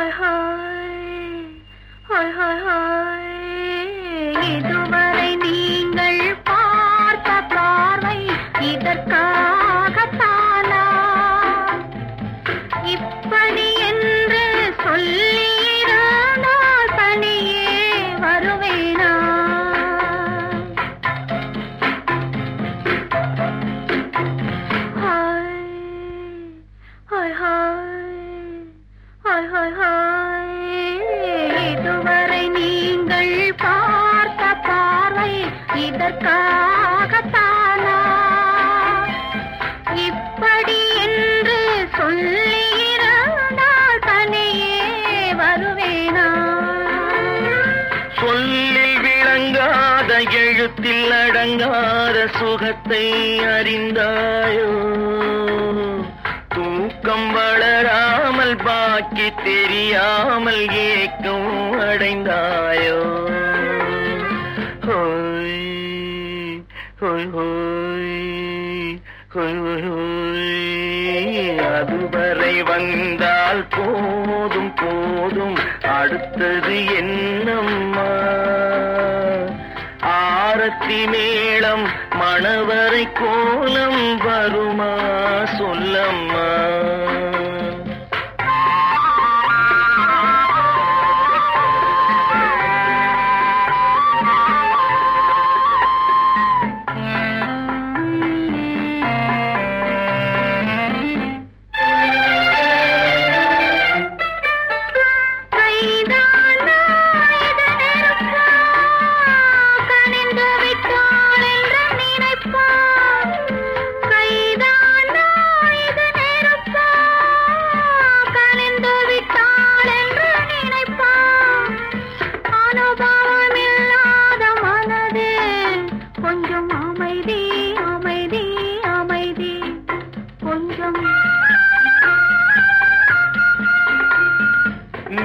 Hi hi இதற்காகத்தானா? இப்படி என்று சொல்லியிருந்தால் தனியே வருவேனா? சொல்லில் விளங்காத எழுத்தில் அடங்காத சுகத்தை அறிந்தாயோ? தூக்கம் வளராமல் பாக்கி தெரியாமல் ஏக்கம் அடைந்தாயோ? அதுவரை வந்தால் போதும் போதும். அடுத்தது என்னம்மா? ஆரத்தி மேளம் மணவரை கோலம் வருமா? சொல்லம்மா.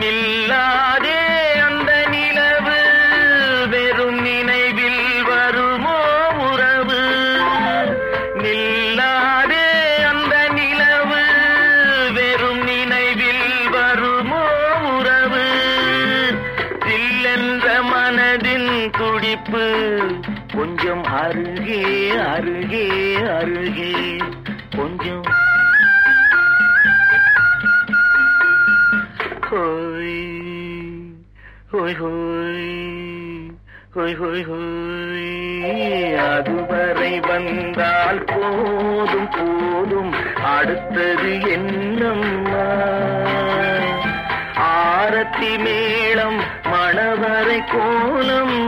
நில்லாதே அந்த நிலவு. வெறும் நினைவில் வருமோ உறவு? நில்லாதே அந்த நிலவு. வெறும் நினைவில் வருமோ உறவு? தில்லென்ற மனதின் துடிப்பு. கொஞ்சம் அருகே அருகே அருகே. கொஞ்சம் ஹோய் ஹோய் ஹோய் ஹோய் ஹோய் ஹோய் அதுவரை வந்தால் போதும் போதும். அடுத்தது என்னம்மா ஆரத்தி மேளம் மணவரை கோலம்.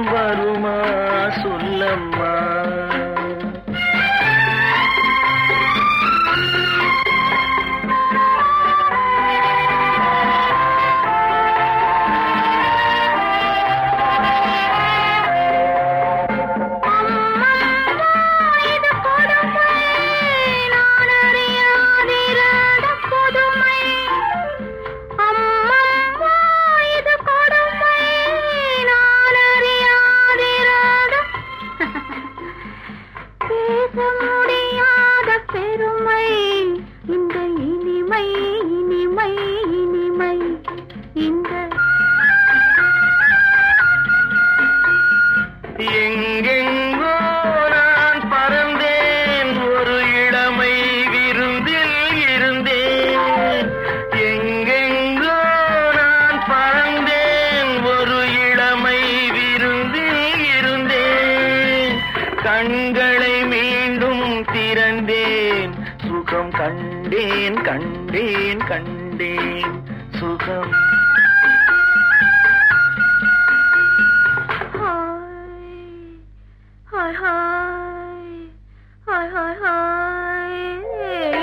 கண்டேன். சுகம் கண்டேன் கண்டேன் கண்டேன். சுகம்.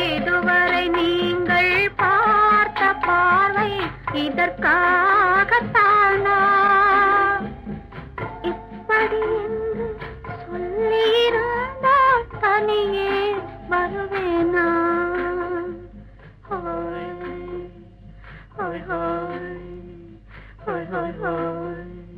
இதுவரை நீங்கள் பார்த்த பார்வை இதற்காகத்தானா? high, high.